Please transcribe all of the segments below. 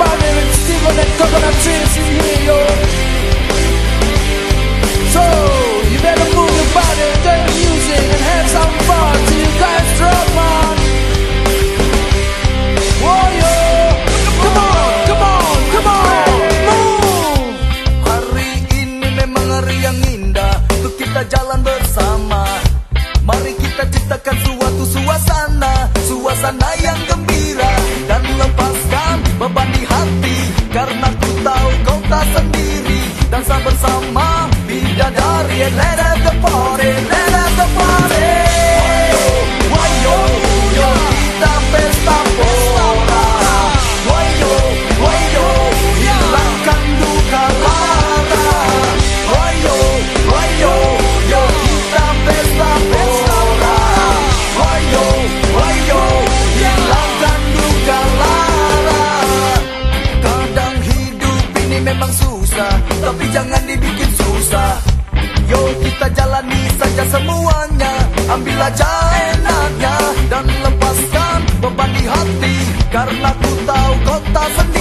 Spawning and steaming and coconut trees bersama Bidadari Let us the party, let us the party memang susah Tapi jangan dibikin susah. Yo kita jalani saja semuanya Ambil aja enaknya Dan lepaskan beban di hati Karena ku tahu kota sendiri.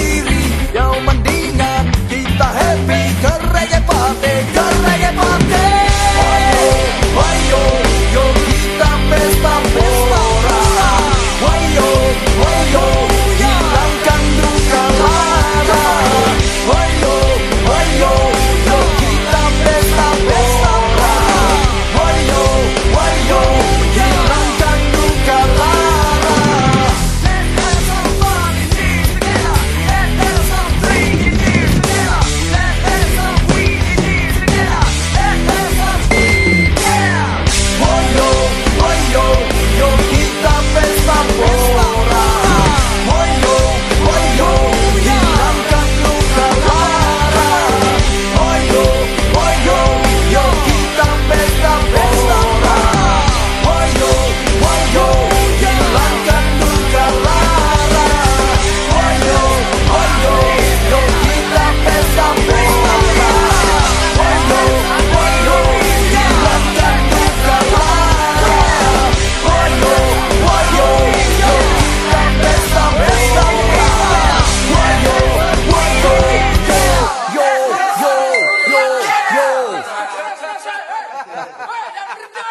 Woi, jangan kerja.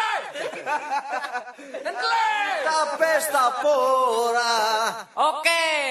Dan pora. Oke. Okay.